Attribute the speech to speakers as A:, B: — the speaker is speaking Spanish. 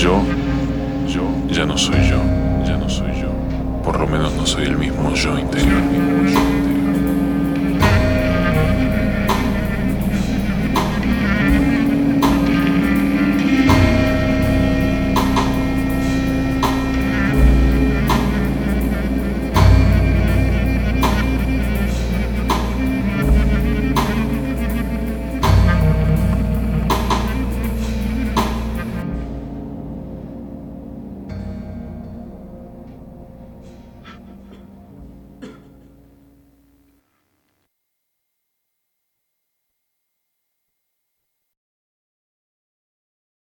A: Yo, yo, ya no soy yo, ya no soy yo. Por lo menos no soy el mismo yo interior.